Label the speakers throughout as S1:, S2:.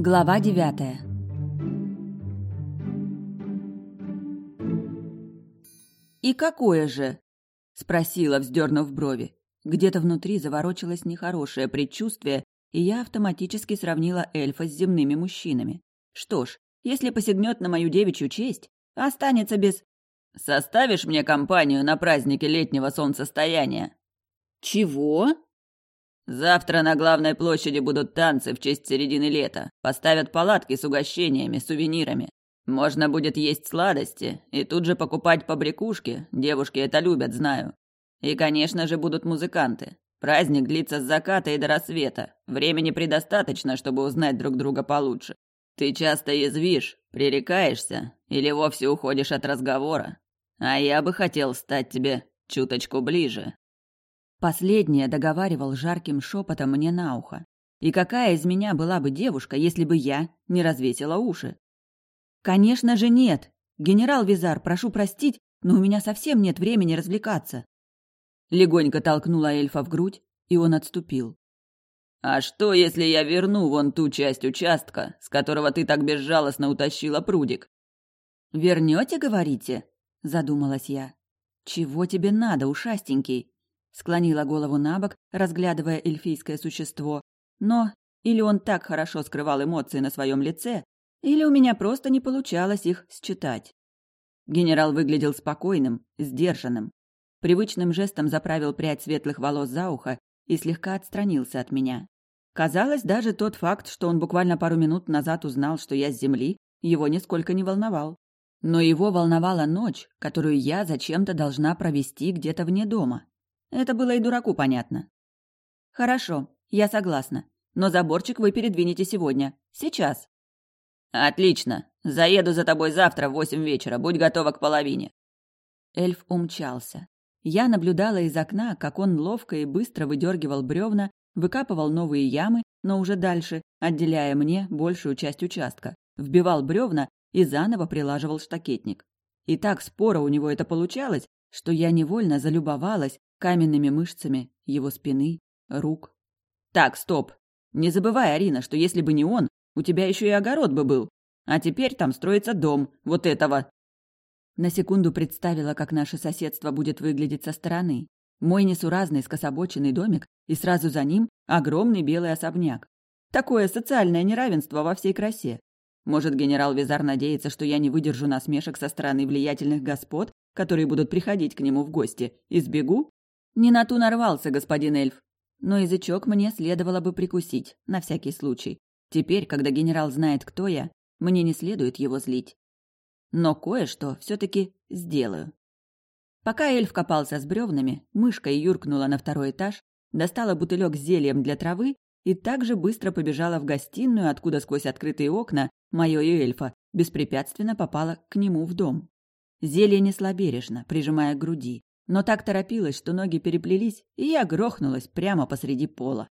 S1: Глава девятая «И какое же?» — спросила, вздернув брови. Где-то внутри заворочилось нехорошее предчувствие, и я автоматически сравнила эльфа с земными мужчинами. Что ж, если посягнет на мою девичью честь, останется без... «Составишь мне компанию на празднике летнего солнцестояния?» «Чего?» «Завтра на главной площади будут танцы в честь середины лета. Поставят палатки с угощениями, сувенирами. Можно будет есть сладости и тут же покупать побрякушки. Девушки это любят, знаю. И, конечно же, будут музыканты. Праздник длится с заката и до рассвета. Времени предостаточно, чтобы узнать друг друга получше. Ты часто язвишь, пререкаешься или вовсе уходишь от разговора. А я бы хотел стать тебе чуточку ближе. Последнее договаривал жарким шепотом мне на ухо. И какая из меня была бы девушка, если бы я не развесила уши? Конечно же нет. Генерал Визар, прошу простить, но у меня совсем нет времени развлекаться. Легонько толкнула эльфа в грудь, и он отступил. А что, если я верну вон ту часть участка, с которого ты так безжалостно утащила прудик? Вернете, говорите? задумалась я. Чего тебе надо, ушастенький? Склонила голову на бок, разглядывая эльфийское существо. Но или он так хорошо скрывал эмоции на своем лице, или у меня просто не получалось их считать. Генерал выглядел спокойным, сдержанным. Привычным жестом заправил прядь светлых волос за ухо и слегка отстранился от меня. Казалось, даже тот факт, что он буквально пару минут назад узнал, что я с земли, его нисколько не волновал. Но его волновала ночь, которую я зачем-то должна провести где-то вне дома. Это было и дураку понятно. «Хорошо, я согласна. Но заборчик вы передвинете сегодня. Сейчас». «Отлично. Заеду за тобой завтра в восемь вечера. Будь готова к половине». Эльф умчался. Я наблюдала из окна, как он ловко и быстро выдергивал бревна, выкапывал новые ямы, но уже дальше, отделяя мне большую часть участка, вбивал бревна и заново прилаживал штакетник. И так споро у него это получалось, что я невольно залюбовалась каменными мышцами его спины, рук. «Так, стоп! Не забывай, Арина, что если бы не он, у тебя еще и огород бы был. А теперь там строится дом, вот этого. На секунду представила, как наше соседство будет выглядеть со стороны. Мой несуразный скособоченный домик, и сразу за ним огромный белый особняк. Такое социальное неравенство во всей красе. Может, генерал Визар надеется, что я не выдержу насмешек со стороны влиятельных господ, которые будут приходить к нему в гости, и сбегу? Не на ту нарвался, господин эльф. Но язычок мне следовало бы прикусить, на всякий случай. Теперь, когда генерал знает, кто я, мне не следует его злить. Но кое-что все-таки сделаю. Пока эльф копался с бревнами, мышка юркнула на второй этаж, достала бутылек с зельем для травы и также быстро побежала в гостиную, откуда сквозь открытые окна мое и эльфа беспрепятственно попала к нему в дом. Зелье несла бережно, прижимая к груди, но так торопилась, что ноги переплелись, и я грохнулась прямо посреди пола.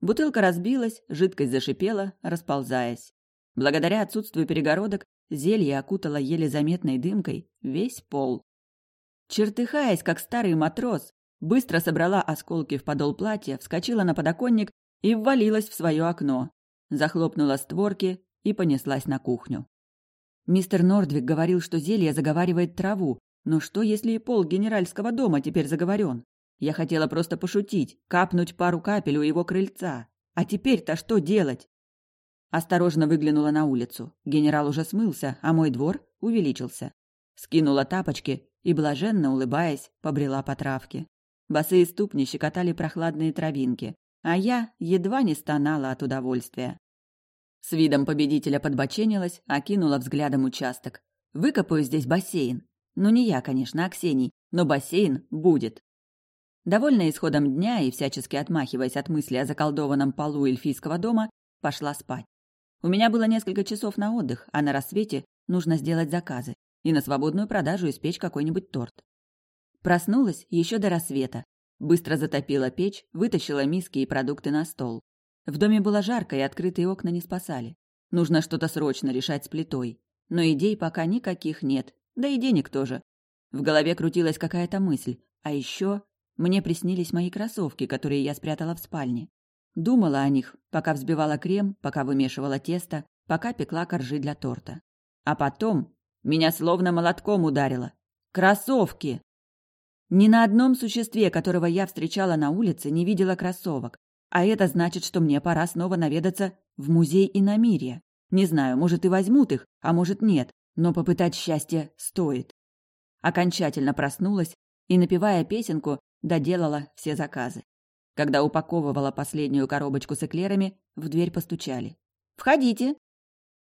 S1: Бутылка разбилась, жидкость зашипела, расползаясь. Благодаря отсутствию перегородок зелье окутало еле заметной дымкой весь пол. Чертыхаясь, как старый матрос, быстро собрала осколки в подол платья, вскочила на подоконник и ввалилась в свое окно. Захлопнула створки и понеслась на кухню. Мистер Нордвик говорил, что зелье заговаривает траву, но что, если и пол генеральского дома теперь заговорен? Я хотела просто пошутить, капнуть пару капель у его крыльца. А теперь-то что делать? Осторожно выглянула на улицу. Генерал уже смылся, а мой двор увеличился. Скинула тапочки и, блаженно улыбаясь, побрела по травке. Босые ступни щекотали прохладные травинки, а я едва не стонала от удовольствия. С видом победителя подбоченилась, окинула взглядом участок. Выкопаю здесь бассейн. Ну, не я, конечно, а Ксений, но бассейн будет. Довольная исходом дня и всячески отмахиваясь от мысли о заколдованном полу эльфийского дома, пошла спать. У меня было несколько часов на отдых, а на рассвете нужно сделать заказы и на свободную продажу испечь какой-нибудь торт. Проснулась еще до рассвета. Быстро затопила печь, вытащила миски и продукты на стол. В доме было жарко, и открытые окна не спасали. Нужно что-то срочно решать с плитой. Но идей пока никаких нет, да и денег тоже. В голове крутилась какая-то мысль. А еще мне приснились мои кроссовки, которые я спрятала в спальне. Думала о них, пока взбивала крем, пока вымешивала тесто, пока пекла коржи для торта. А потом меня словно молотком ударило. Кроссовки! Ни на одном существе, которого я встречала на улице, не видела кроссовок. А это значит, что мне пора снова наведаться в музей иномирья. Не знаю, может и возьмут их, а может нет, но попытать счастье стоит. Окончательно проснулась и, напевая песенку, доделала все заказы. Когда упаковывала последнюю коробочку с эклерами, в дверь постучали. «Входите!»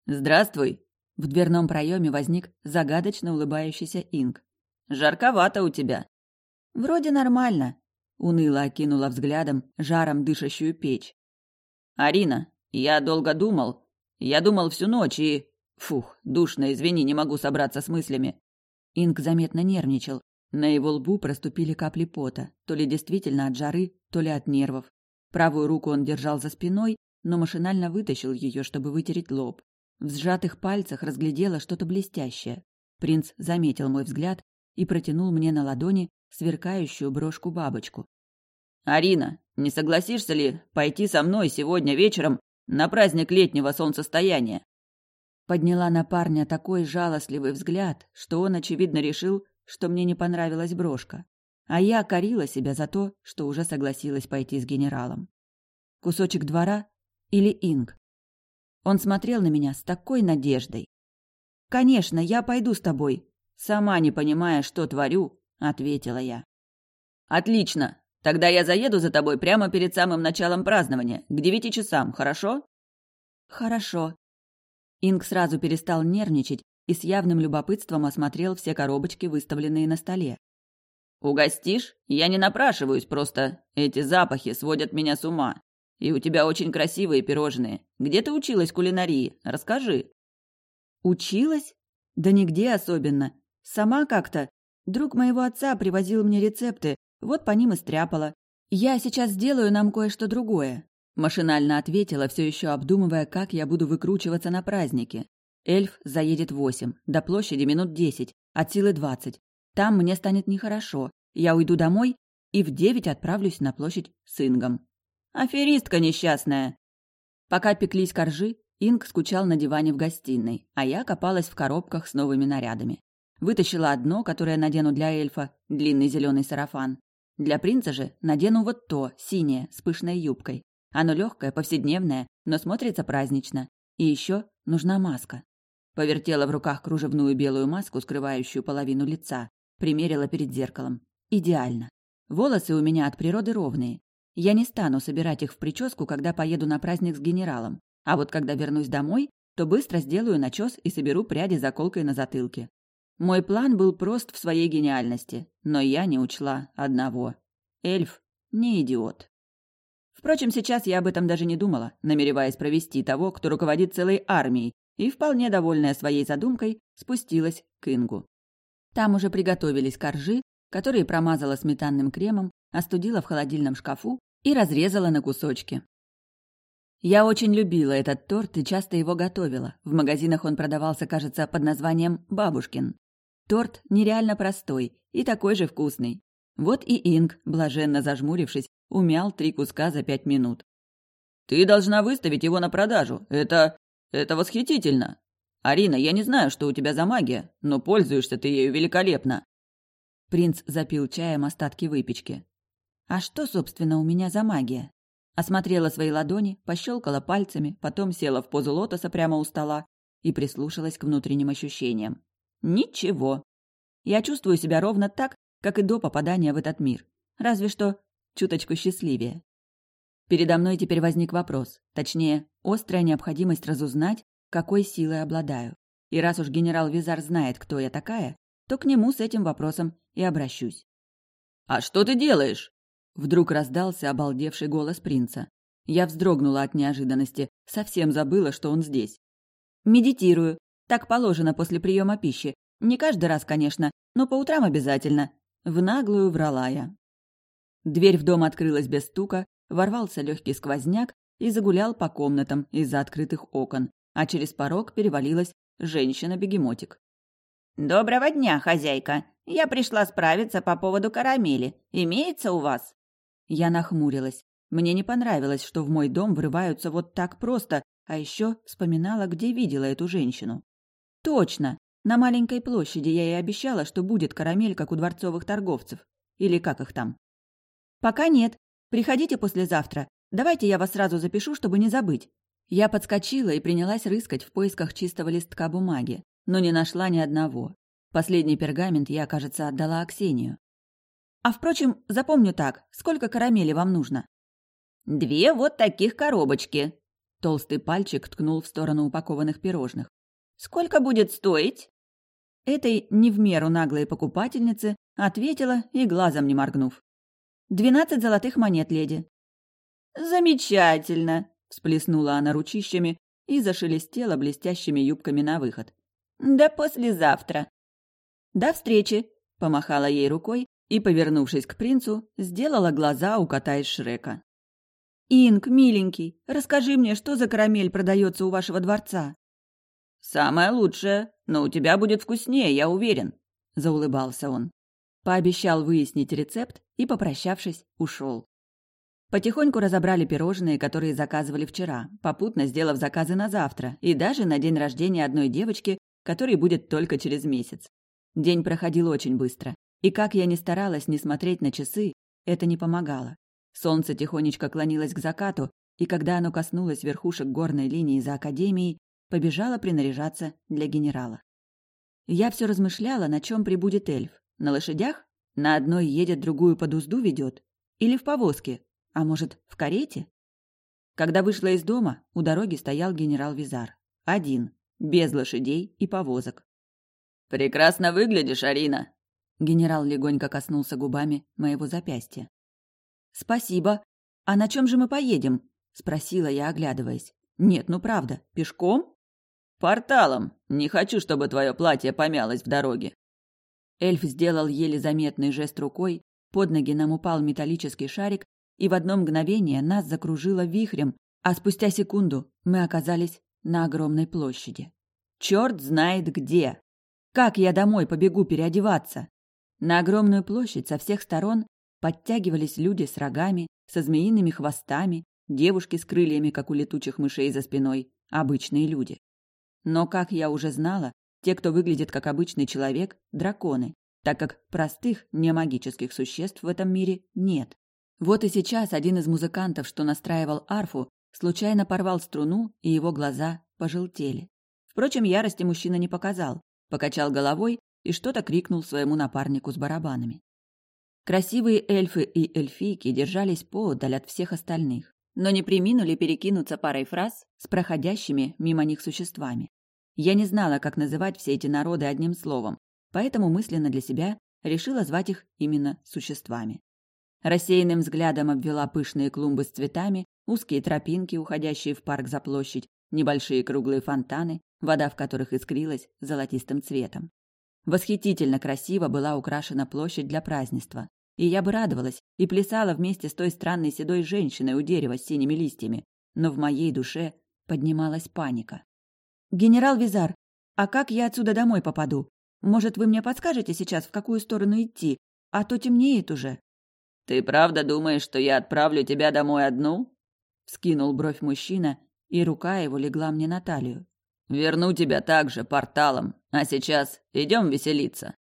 S1: «Здравствуй!» В дверном проеме возник загадочно улыбающийся Инг. «Жарковато у тебя!» «Вроде нормально», — уныло окинула взглядом жаром дышащую печь. «Арина, я долго думал. Я думал всю ночь и... Фух, душно, извини, не могу собраться с мыслями». Инг заметно нервничал. На его лбу проступили капли пота, то ли действительно от жары, то ли от нервов. Правую руку он держал за спиной, но машинально вытащил ее, чтобы вытереть лоб. В сжатых пальцах разглядела что-то блестящее. Принц заметил мой взгляд и протянул мне на ладони сверкающую брошку-бабочку. «Арина, не согласишься ли пойти со мной сегодня вечером на праздник летнего солнцестояния?» Подняла на парня такой жалостливый взгляд, что он, очевидно, решил, что мне не понравилась брошка. А я корила себя за то, что уже согласилась пойти с генералом. Кусочек двора или инг? Он смотрел на меня с такой надеждой. «Конечно, я пойду с тобой», сама не понимая, что творю, ответила я. Отлично. Тогда я заеду за тобой прямо перед самым началом празднования, к девяти часам, хорошо? Хорошо. Инг сразу перестал нервничать и с явным любопытством осмотрел все коробочки, выставленные на столе. «Угостишь? Я не напрашиваюсь, просто эти запахи сводят меня с ума. И у тебя очень красивые пирожные. Где ты училась кулинарии? Расскажи». «Училась? Да нигде особенно. Сама как-то. Друг моего отца привозил мне рецепты, вот по ним и стряпала. Я сейчас сделаю нам кое-что другое. Машинально ответила, все еще обдумывая, как я буду выкручиваться на празднике. Эльф заедет восемь, до площади минут десять, от силы двадцать. Там мне станет нехорошо. Я уйду домой и в девять отправлюсь на площадь с Ингом. Аферистка несчастная. Пока пеклись коржи, Инг скучал на диване в гостиной, а я копалась в коробках с новыми нарядами. Вытащила одно, которое надену для эльфа, длинный зеленый сарафан. Для принца же надену вот то, синее, с пышной юбкой. Оно легкое, повседневное, но смотрится празднично. И еще нужна маска. Повертела в руках кружевную белую маску, скрывающую половину лица. Примерила перед зеркалом. Идеально. Волосы у меня от природы ровные. Я не стану собирать их в прическу, когда поеду на праздник с генералом. А вот когда вернусь домой, то быстро сделаю начес и соберу пряди заколкой на затылке. Мой план был прост в своей гениальности, но я не учла одного. Эльф не идиот. Впрочем, сейчас я об этом даже не думала, намереваясь провести того, кто руководит целой армией, и, вполне довольная своей задумкой, спустилась к Ингу. Там уже приготовились коржи, которые промазала сметанным кремом, остудила в холодильном шкафу и разрезала на кусочки. Я очень любила этот торт и часто его готовила. В магазинах он продавался, кажется, под названием «Бабушкин». Торт нереально простой и такой же вкусный. Вот и Инг, блаженно зажмурившись, умял три куска за пять минут. «Ты должна выставить его на продажу. Это... это восхитительно. Арина, я не знаю, что у тебя за магия, но пользуешься ты ею великолепно». Принц запил чаем остатки выпечки. «А что, собственно, у меня за магия?» Осмотрела свои ладони, пощелкала пальцами, потом села в позу лотоса прямо у стола и прислушалась к внутренним ощущениям. Ничего. Я чувствую себя ровно так, как и до попадания в этот мир. Разве что чуточку счастливее. Передо мной теперь возник вопрос, точнее, острая необходимость разузнать, какой силой обладаю. И раз уж генерал Визар знает, кто я такая, то к нему с этим вопросом и обращусь. «А что ты делаешь?» Вдруг раздался обалдевший голос принца. Я вздрогнула от неожиданности, совсем забыла, что он здесь. «Медитирую. Так положено после приема пищи. Не каждый раз, конечно, но по утрам обязательно. В наглую врала я. Дверь в дом открылась без стука, ворвался легкий сквозняк и загулял по комнатам из-за открытых окон, а через порог перевалилась женщина-бегемотик. «Доброго дня, хозяйка! Я пришла справиться по поводу карамели. Имеется у вас?» Я нахмурилась. Мне не понравилось, что в мой дом врываются вот так просто, а еще вспоминала, где видела эту женщину. Точно! На маленькой площади я ей обещала, что будет карамель, как у дворцовых торговцев. Или как их там. Пока нет. Приходите послезавтра. Давайте я вас сразу запишу, чтобы не забыть. Я подскочила и принялась рыскать в поисках чистого листка бумаги, но не нашла ни одного. Последний пергамент я, кажется, отдала Аксению. А впрочем, запомню так. Сколько карамели вам нужно? Две вот таких коробочки. Толстый пальчик ткнул в сторону упакованных пирожных. Сколько будет стоить? Этой не в меру наглой покупательнице ответила и глазом не моргнув. «Двенадцать золотых монет, леди». «Замечательно!» – всплеснула она ручищами и зашелестела блестящими юбками на выход. «Да послезавтра!» «До встречи!» – помахала ей рукой и, повернувшись к принцу, сделала глаза у кота из Шрека. «Инг, миленький, расскажи мне, что за карамель продается у вашего дворца?» «Самая лучшая, но у тебя будет вкуснее, я уверен», – заулыбался он. Пообещал выяснить рецепт и, попрощавшись, ушел. Потихоньку разобрали пирожные, которые заказывали вчера, попутно сделав заказы на завтра и даже на день рождения одной девочки, который будет только через месяц. День проходил очень быстро, и как я ни старалась не смотреть на часы, это не помогало. Солнце тихонечко клонилось к закату, и когда оно коснулось верхушек горной линии за академией, побежала принаряжаться для генерала. Я все размышляла, на чем прибудет эльф. На лошадях? На одной едет, другую под узду ведет? Или в повозке? А может, в карете? Когда вышла из дома, у дороги стоял генерал Визар. Один, без лошадей и повозок. «Прекрасно выглядишь, Арина!» Генерал легонько коснулся губами моего запястья. «Спасибо. А на чем же мы поедем?» – спросила я, оглядываясь. «Нет, ну правда, пешком?» «Порталом. Не хочу, чтобы твое платье помялось в дороге». Эльф сделал еле заметный жест рукой, под ноги нам упал металлический шарик, и в одно мгновение нас закружило вихрем, а спустя секунду мы оказались на огромной площади. Черт знает где! Как я домой побегу переодеваться? На огромную площадь со всех сторон подтягивались люди с рогами, со змеиными хвостами, девушки с крыльями, как у летучих мышей за спиной, обычные люди. Но, как я уже знала, те, кто выглядит как обычный человек, драконы, так как простых, немагических существ в этом мире нет. Вот и сейчас один из музыкантов, что настраивал арфу, случайно порвал струну, и его глаза пожелтели. Впрочем, ярости мужчина не показал, покачал головой и что-то крикнул своему напарнику с барабанами. Красивые эльфы и эльфийки держались поодаль от всех остальных, но не приминули перекинуться парой фраз с проходящими мимо них существами. Я не знала, как называть все эти народы одним словом, поэтому мысленно для себя решила звать их именно существами. Рассеянным взглядом обвела пышные клумбы с цветами, узкие тропинки, уходящие в парк за площадь, небольшие круглые фонтаны, вода в которых искрилась золотистым цветом. Восхитительно красиво была украшена площадь для празднества, и я бы радовалась и плясала вместе с той странной седой женщиной у дерева с синими листьями, но в моей душе поднималась паника. «Генерал Визар, а как я отсюда домой попаду? Может, вы мне подскажете сейчас, в какую сторону идти? А то темнеет уже». «Ты правда думаешь, что я отправлю тебя домой одну?» Скинул бровь мужчина, и рука его легла мне на талию. «Верну тебя также порталом, а сейчас идем веселиться».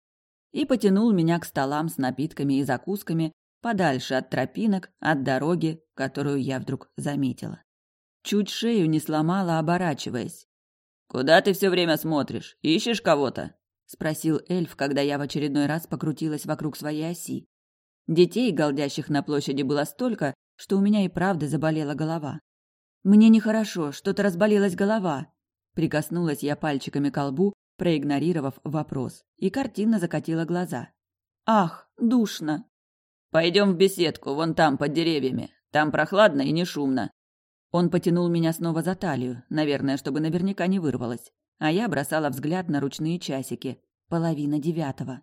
S1: И потянул меня к столам с напитками и закусками, подальше от тропинок, от дороги, которую я вдруг заметила. Чуть шею не сломала, оборачиваясь. «Куда ты все время смотришь? Ищешь кого-то?» — спросил эльф, когда я в очередной раз покрутилась вокруг своей оси. Детей, голдящих на площади, было столько, что у меня и правда заболела голова. «Мне нехорошо, что-то разболелась голова», — прикоснулась я пальчиками к лбу, проигнорировав вопрос, и картинно закатила глаза. «Ах, душно!» «Пойдем в беседку, вон там, под деревьями. Там прохладно и не шумно». Он потянул меня снова за талию, наверное, чтобы наверняка не вырвалось, а я бросала взгляд на ручные часики. Половина девятого.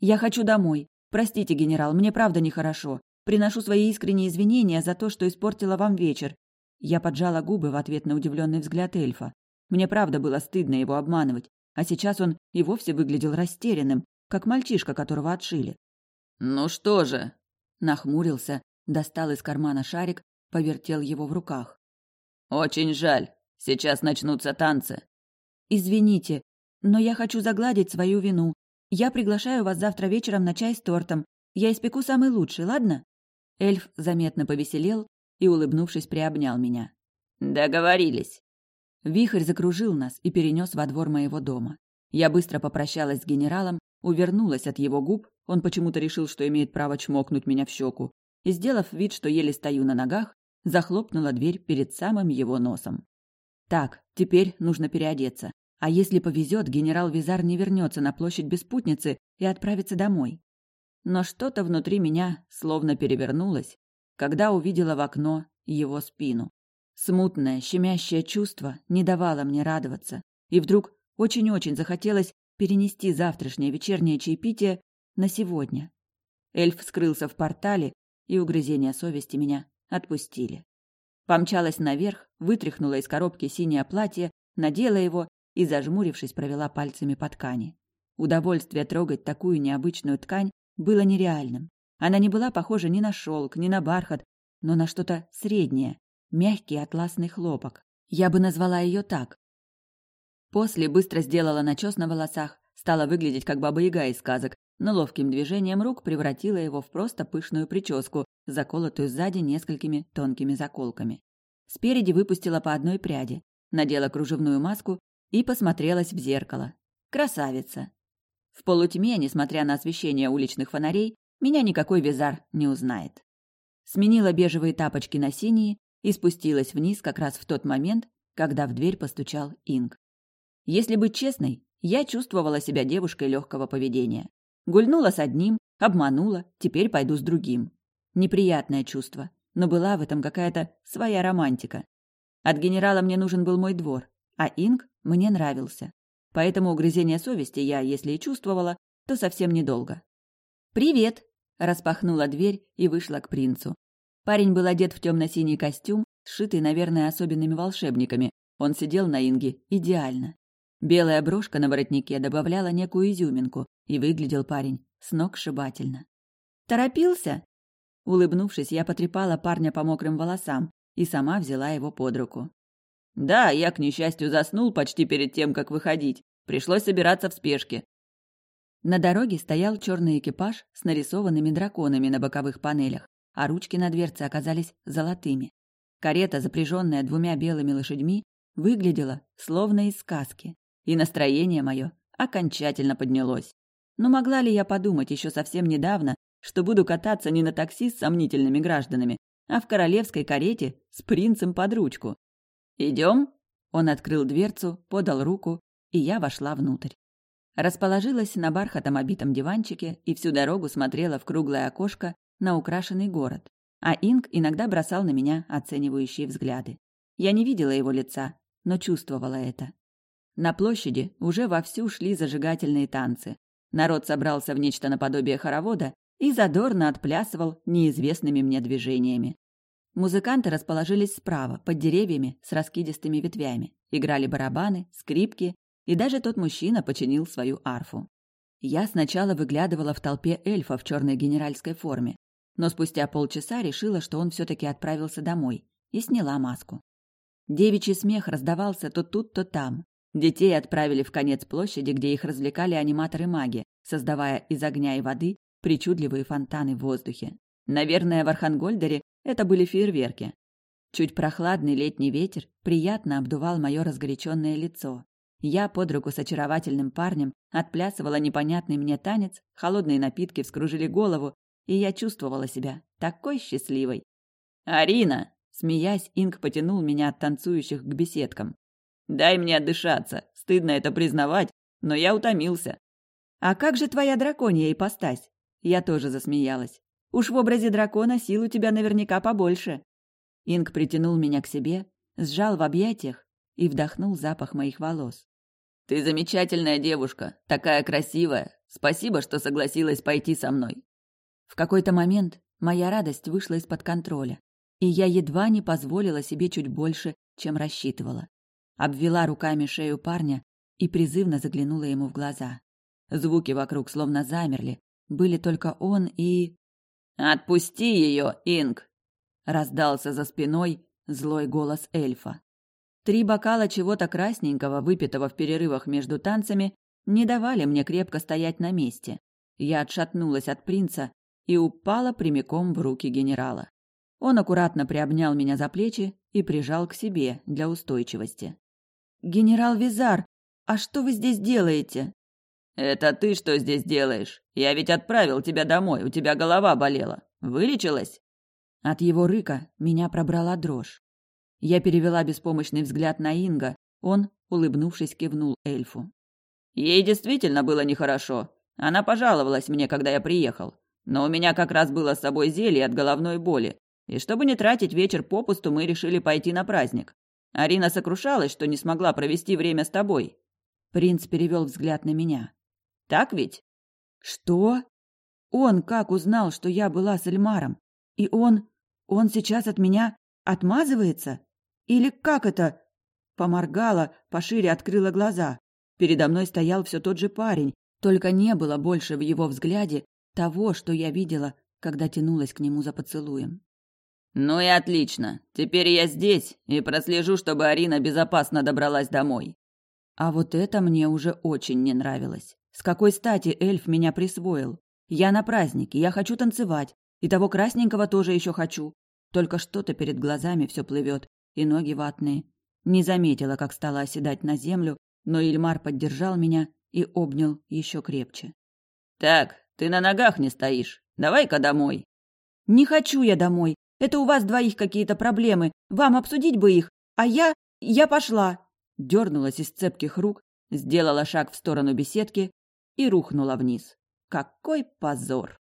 S1: «Я хочу домой. Простите, генерал, мне правда нехорошо. Приношу свои искренние извинения за то, что испортила вам вечер. Я поджала губы в ответ на удивленный взгляд эльфа. Мне правда было стыдно его обманывать, а сейчас он и вовсе выглядел растерянным, как мальчишка, которого отшили. «Ну что же?» – нахмурился Достал из кармана шарик, повертел его в руках.
S2: «Очень жаль. Сейчас начнутся танцы».
S1: «Извините, но я хочу загладить свою вину. Я приглашаю вас завтра вечером на чай с тортом. Я испеку самый лучший, ладно?» Эльф заметно повеселел и, улыбнувшись, приобнял меня.
S2: «Договорились».
S1: Вихрь закружил нас и перенес во двор моего дома. Я быстро попрощалась с генералом, увернулась от его губ, он почему-то решил, что имеет право чмокнуть меня в щеку, и, сделав вид, что еле стою на ногах, захлопнула дверь перед самым его носом. Так, теперь нужно переодеться. А если повезет, генерал Визар не вернется на площадь без спутницы и отправится домой. Но что-то внутри меня словно перевернулось, когда увидела в окно его спину. Смутное, щемящее чувство не давало мне радоваться, и вдруг очень-очень захотелось перенести завтрашнее вечернее чаепитие на сегодня. Эльф скрылся в портале, и угрызения совести меня отпустили. Помчалась наверх, вытряхнула из коробки синее платье, надела его и, зажмурившись, провела пальцами по ткани. Удовольствие трогать такую необычную ткань было нереальным. Она не была похожа ни на шелк, ни на бархат, но на что-то среднее, мягкий атласный хлопок. Я бы назвала ее так. После быстро сделала начес на волосах, стала выглядеть как баба-яга из сказок, но ловким движением рук превратила его в просто пышную прическу, заколотую сзади несколькими тонкими заколками. Спереди выпустила по одной пряди, надела кружевную маску и посмотрелась в зеркало. Красавица. В полутьме, несмотря на освещение уличных фонарей, меня никакой визар не узнает. Сменила бежевые тапочки на синие и спустилась вниз как раз в тот момент, когда в дверь постучал Инг. Если быть честной, я чувствовала себя девушкой легкого поведения. Гульнула с одним, обманула, теперь пойду с другим. Неприятное чувство, но была в этом какая-то своя романтика. От генерала мне нужен был мой двор, а Инг мне нравился. Поэтому угрызение совести я, если и чувствовала, то совсем недолго. «Привет!» – распахнула дверь и вышла к принцу. Парень был одет в темно-синий костюм, сшитый, наверное, особенными волшебниками. Он сидел на Инге идеально. Белая брошка на воротнике добавляла некую изюминку, и выглядел парень с ног сшибательно. «Торопился?» Улыбнувшись, я потрепала парня по мокрым волосам и сама взяла его под руку.
S2: Да, я, к несчастью, заснул почти перед тем, как выходить. Пришлось собираться в спешке.
S1: На дороге стоял черный экипаж с нарисованными драконами на боковых панелях, а ручки на дверце оказались золотыми. Карета, запряженная двумя белыми лошадьми, выглядела словно из сказки, и настроение мое окончательно поднялось. Но могла ли я подумать еще совсем недавно, что буду кататься не на такси с сомнительными гражданами, а в королевской карете с принцем под ручку? «Идем?» Он открыл дверцу, подал руку, и я вошла внутрь. Расположилась на бархатом обитом диванчике и всю дорогу смотрела в круглое окошко на украшенный город. А Инг иногда бросал на меня оценивающие взгляды. Я не видела его лица, но чувствовала это. На площади уже вовсю шли зажигательные танцы. Народ собрался в нечто наподобие хоровода и задорно отплясывал неизвестными мне движениями. Музыканты расположились справа, под деревьями с раскидистыми ветвями. Играли барабаны, скрипки, и даже тот мужчина починил свою арфу. Я сначала выглядывала в толпе эльфа в черной генеральской форме, но спустя полчаса решила, что он все-таки отправился домой, и сняла маску. Девичий смех раздавался то тут, то там. Детей отправили в конец площади, где их развлекали аниматоры-маги, создавая из огня и воды причудливые фонтаны в воздухе. Наверное, в Архангольдере это были фейерверки. Чуть прохладный летний ветер приятно обдувал мое разгоряченное лицо. Я под руку с очаровательным парнем отплясывала непонятный мне танец, холодные напитки вскружили голову, и я чувствовала себя такой счастливой. «Арина!» – смеясь, Инг потянул меня от танцующих к беседкам. «Дай мне отдышаться. Стыдно это признавать, но я утомился». «А как же твоя драконья ипостась?» Я тоже засмеялась. Уж в образе дракона сил у тебя наверняка побольше. Инг притянул меня к себе, сжал в объятиях и вдохнул запах моих волос. Ты замечательная девушка, такая красивая. Спасибо, что согласилась пойти со мной. В какой-то момент моя радость вышла из-под контроля, и я едва не позволила себе чуть больше, чем рассчитывала. Обвела руками шею парня и призывно заглянула ему в глаза. Звуки вокруг словно замерли, были только он и
S2: Отпусти ее, Инг! Раздался за спиной злой голос эльфа.
S1: Три бокала чего-то красненького, выпитого в перерывах между танцами, не давали мне крепко стоять на месте. Я отшатнулась от принца и упала прямиком в руки генерала. Он аккуратно приобнял меня за плечи и прижал к себе для устойчивости. «Генерал Визар, а что вы здесь делаете?»
S2: «Это ты что здесь делаешь? Я ведь отправил тебя домой, у тебя голова болела. Вылечилась?»
S1: От его рыка меня пробрала дрожь. Я перевела беспомощный взгляд на Инга. Он, улыбнувшись, кивнул эльфу.
S2: Ей действительно было нехорошо. Она пожаловалась мне, когда я приехал. Но у меня как раз было с собой зелье от головной боли. И чтобы не тратить вечер попусту, мы решили пойти на праздник. Арина сокрушалась, что не смогла провести время с тобой.
S1: Принц перевел взгляд на меня.
S2: Так ведь?
S1: Что? Он как узнал, что я была с Эльмаром? И он... он сейчас от меня отмазывается? Или как это? Поморгала, пошире открыла глаза. Передо мной стоял все тот же парень, только не было больше в его взгляде того, что я видела, когда тянулась к нему за поцелуем.
S2: «Ну и отлично. Теперь я здесь и прослежу, чтобы Арина безопасно добралась домой».
S1: А вот это мне уже очень не нравилось. С какой стати эльф меня присвоил? Я на празднике, я хочу танцевать, и того красненького тоже еще хочу. Только что-то перед глазами все плывет, и ноги ватные. Не заметила, как стала оседать на землю, но Ильмар поддержал меня и обнял еще крепче.
S2: «Так, ты на ногах не стоишь. Давай-ка домой».
S1: «Не хочу я домой. Это у вас двоих какие-то проблемы. Вам обсудить бы их. А я... я пошла». Дернулась из цепких рук, сделала шаг в сторону беседки и рухнула вниз. Какой позор!